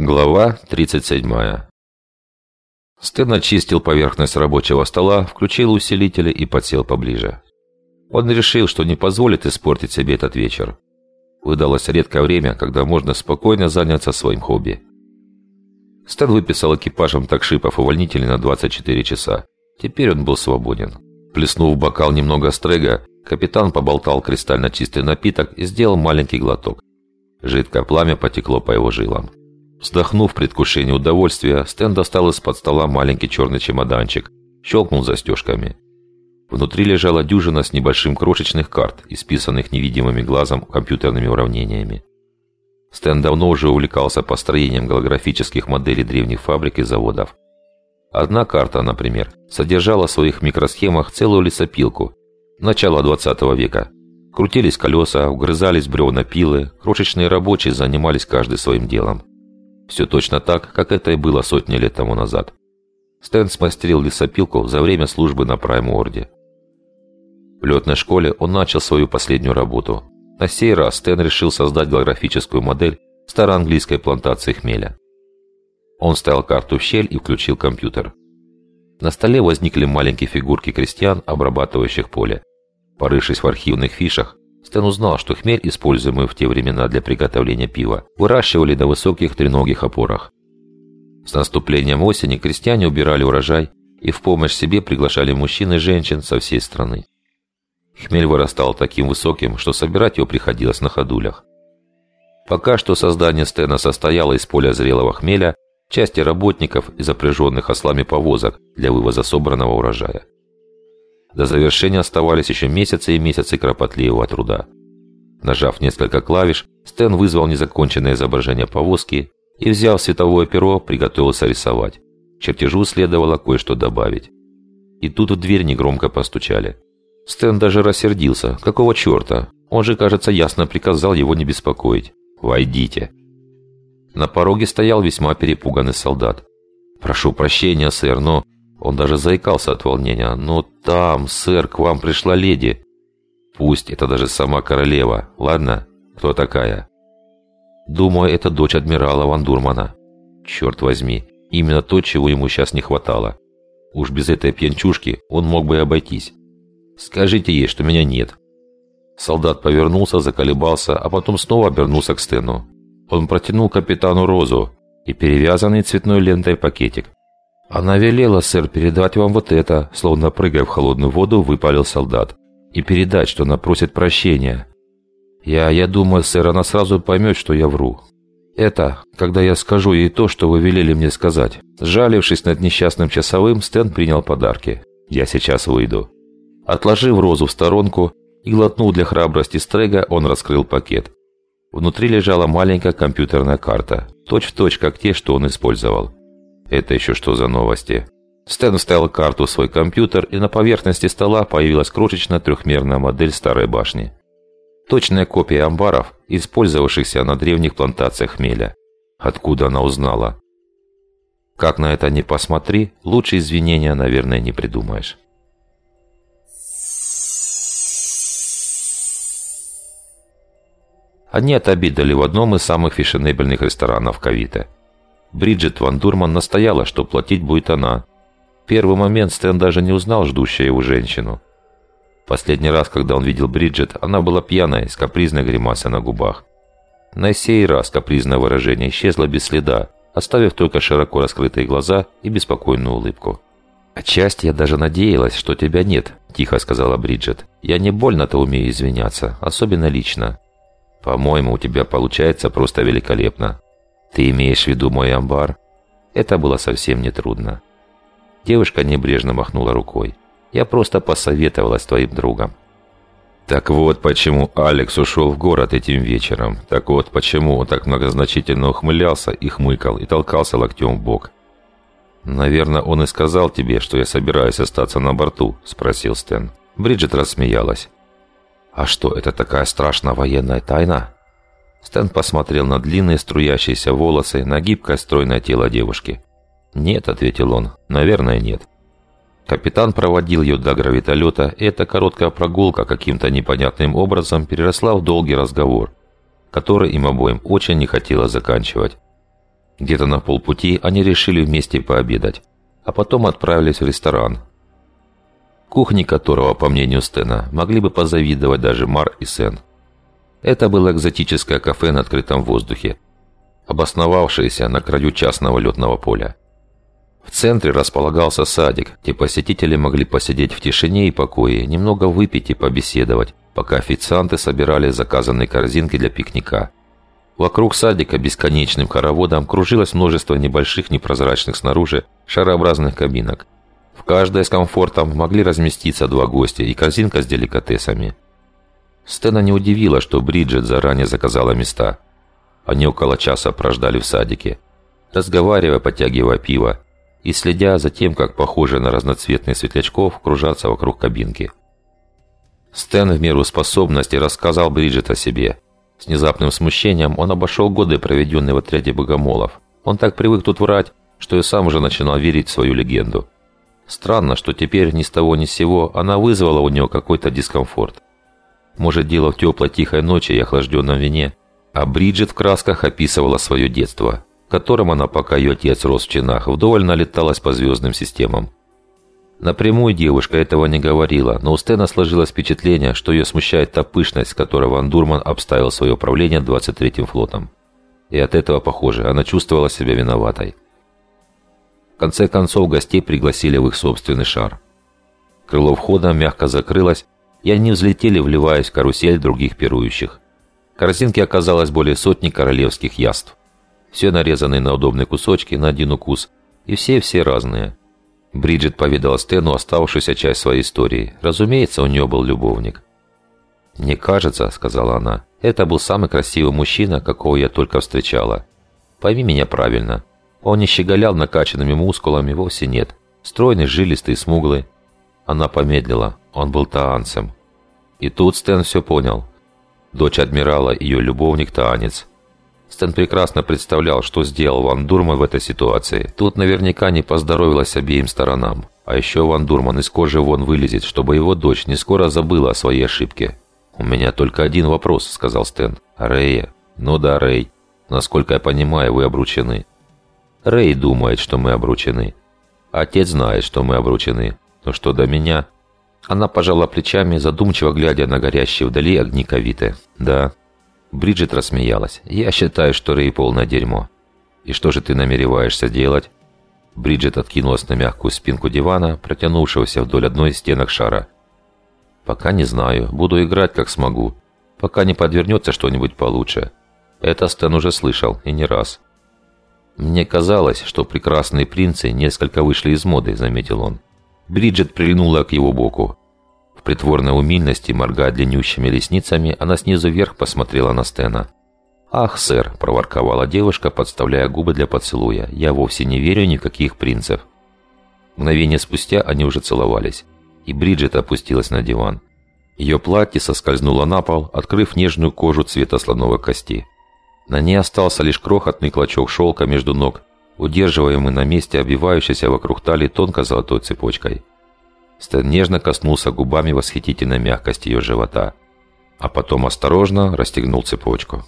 Глава 37. Стэн очистил поверхность рабочего стола, включил усилители и подсел поближе. Он решил, что не позволит испортить себе этот вечер. Выдалось редкое время, когда можно спокойно заняться своим хобби. Стэн выписал экипажам такшипов увольнительный на 24 часа. Теперь он был свободен. Плеснув в бокал немного стрега, капитан поболтал кристально чистый напиток и сделал маленький глоток. Жидкое пламя потекло по его жилам. Вздохнув в предвкушении удовольствия, Стэн достал из-под стола маленький черный чемоданчик, щелкнул застежками. Внутри лежала дюжина с небольшим крошечных карт, исписанных невидимыми глазом компьютерными уравнениями. Стэн давно уже увлекался построением голографических моделей древних фабрик и заводов. Одна карта, например, содержала в своих микросхемах целую лесопилку начала 20 века. Крутились колеса, угрызались бревна пилы, крошечные рабочие занимались каждый своим делом. Все точно так, как это и было сотни лет тому назад. Стэн смастерил лесопилку за время службы на Прайм-Орде. В летной школе он начал свою последнюю работу. На сей раз Стэн решил создать голографическую модель староанглийской плантации хмеля. Он вставил карту в щель и включил компьютер. На столе возникли маленькие фигурки крестьян, обрабатывающих поле. Порывшись в архивных фишах, Стэн узнал, что хмель, используемый в те времена для приготовления пива, выращивали на высоких треногих опорах. С наступлением осени крестьяне убирали урожай и в помощь себе приглашали мужчин и женщин со всей страны. Хмель вырастал таким высоким, что собирать его приходилось на ходулях. Пока что создание стена состояло из поля зрелого хмеля, части работников и запряженных ослами повозок для вывоза собранного урожая. До завершения оставались еще месяцы и месяцы кропотливого труда. Нажав несколько клавиш, Стэн вызвал незаконченное изображение повозки и, взяв световое перо, приготовился рисовать. чертежу следовало кое-что добавить. И тут в дверь негромко постучали. Стэн даже рассердился. Какого черта? Он же, кажется, ясно приказал его не беспокоить. «Войдите». На пороге стоял весьма перепуганный солдат. «Прошу прощения, сэр, но...» Он даже заикался от волнения. «Но там, сэр, к вам пришла леди». «Пусть это даже сама королева. Ладно? Кто такая?» «Думаю, это дочь адмирала Ван Дурмана». «Черт возьми, именно то, чего ему сейчас не хватало. Уж без этой пьянчушки он мог бы и обойтись. Скажите ей, что меня нет». Солдат повернулся, заколебался, а потом снова обернулся к Стэну. Он протянул капитану розу и перевязанный цветной лентой пакетик. «Она велела, сэр, передать вам вот это», словно прыгая в холодную воду, выпалил солдат. «И передать, что она просит прощения». «Я... я думаю, сэр, она сразу поймет, что я вру. Это, когда я скажу ей то, что вы велели мне сказать». Сжалившись над несчастным часовым, Стэн принял подарки. «Я сейчас выйду». Отложив розу в сторонку и глотнув для храбрости стрега, он раскрыл пакет. Внутри лежала маленькая компьютерная карта, точь-в-точь, точь, как те, что он использовал. Это еще что за новости? Стэн вставил карту в свой компьютер, и на поверхности стола появилась крошечная трехмерная модель старой башни. Точная копия амбаров, использовавшихся на древних плантациях хмеля. Откуда она узнала? Как на это не посмотри, лучше извинения, наверное, не придумаешь. Они отобедали в одном из самых фешенебельных ресторанов Кавита. Бриджит Ван Дурман настояла, что платить будет она. В первый момент Стэн даже не узнал ждущую его женщину. Последний раз, когда он видел Бриджит, она была пьяной, с капризной гримасой на губах. На сей раз капризное выражение исчезло без следа, оставив только широко раскрытые глаза и беспокойную улыбку. «Отчасти я даже надеялась, что тебя нет», – тихо сказала Бриджит. «Я не больно-то умею извиняться, особенно лично. По-моему, у тебя получается просто великолепно. Ты имеешь в виду мой амбар? Это было совсем не трудно. Девушка небрежно махнула рукой. Я просто посоветовалась с твоим другом. Так вот почему Алекс ушел в город этим вечером. Так вот почему он так многозначительно ухмылялся и хмыкал и толкался локтем в бок. «Наверное, он и сказал тебе, что я собираюсь остаться на борту?» – спросил Стэн. Бриджит рассмеялась. «А что, это такая страшная военная тайна?» Стэн посмотрел на длинные струящиеся волосы, на гибкое стройное тело девушки. «Нет», — ответил он, — «наверное, нет». Капитан проводил ее до гравитолета, и эта короткая прогулка каким-то непонятным образом переросла в долгий разговор, который им обоим очень не хотелось заканчивать. Где-то на полпути они решили вместе пообедать, а потом отправились в ресторан, кухни которого, по мнению Стена, могли бы позавидовать даже Мар и Сен. Это было экзотическое кафе на открытом воздухе, обосновавшееся на краю частного летного поля. В центре располагался садик, где посетители могли посидеть в тишине и покое, немного выпить и побеседовать, пока официанты собирали заказанные корзинки для пикника. Вокруг садика бесконечным хороводом кружилось множество небольших непрозрачных снаружи шарообразных кабинок. В каждой с комфортом могли разместиться два гостя и корзинка с деликатесами. Стена не удивила, что Бриджит заранее заказала места. Они около часа прождали в садике, разговаривая, подтягивая пиво, и следя за тем, как похожие на разноцветные светлячков кружатся вокруг кабинки. Стэн в меру способности рассказал Бриджит о себе. С внезапным смущением он обошел годы, проведенные в отряде богомолов. Он так привык тут врать, что и сам уже начинал верить в свою легенду. Странно, что теперь ни с того ни с сего она вызвала у него какой-то дискомфорт. Может, дело в теплой тихой ночи и охлажденном вине, а Бриджит в красках описывала свое детство, которым она, пока ее отец рос в чинах, вдоволь налеталась по звездным системам. Напрямую девушка этого не говорила, но у Стена сложилось впечатление, что ее смущает та пышность, с которой Ван Дурман обставил свое управление 23-м флотом. И от этого, похоже, она чувствовала себя виноватой. В конце концов, гостей пригласили в их собственный шар. Крыло входа мягко закрылось, и они взлетели, вливаясь в карусель других пирующих. Корзинке оказалось более сотни королевских яств. Все нарезанные на удобные кусочки, на один укус. И все-все разные. Бриджит поведала Стэну оставшуюся часть своей истории. Разумеется, у нее был любовник. «Мне кажется», — сказала она, — «это был самый красивый мужчина, какого я только встречала. Пойми меня правильно. Он не щеголял накачанными мускулами, вовсе нет. Стройный, жилистый, смуглый». Она помедлила. Он был таанцем. И тут Стэн все понял. Дочь адмирала, ее любовник таанец. Стэн прекрасно представлял, что сделал Ван Дурман в этой ситуации. Тут наверняка не поздоровилось обеим сторонам. А еще Ван Дурман из кожи вон вылезет, чтобы его дочь не скоро забыла о своей ошибке. «У меня только один вопрос», — сказал Стэн. «Рэя?» «Ну да, Рэй. Насколько я понимаю, вы обручены». «Рэй думает, что мы обручены. Отец знает, что мы обручены. Но что до меня?» Она пожала плечами, задумчиво глядя на горящие вдали огни Кавиты. «Да, Бриджит рассмеялась. «Я считаю, что Рэй полное дерьмо». «И что же ты намереваешься делать?» Бриджит откинулась на мягкую спинку дивана, протянувшегося вдоль одной из стенок шара. «Пока не знаю. Буду играть, как смогу. Пока не подвернется что-нибудь получше. Это Стэн уже слышал, и не раз». «Мне казалось, что прекрасные принцы несколько вышли из моды», — заметил он. Бриджит прильнула к его боку. В притворной умильности, моргая длиннющими ресницами, она снизу вверх посмотрела на Стена. «Ах, сэр!» – проворковала девушка, подставляя губы для поцелуя. «Я вовсе не верю ни в каких принцев». Мгновение спустя они уже целовались, и Бриджит опустилась на диван. Ее платье соскользнуло на пол, открыв нежную кожу цвета слоновой кости. На ней остался лишь крохотный клочок шелка между ног, удерживаемый на месте обвивающейся вокруг талии тонко золотой цепочкой. Стэн нежно коснулся губами восхитительной мягкости ее живота, а потом осторожно расстегнул цепочку.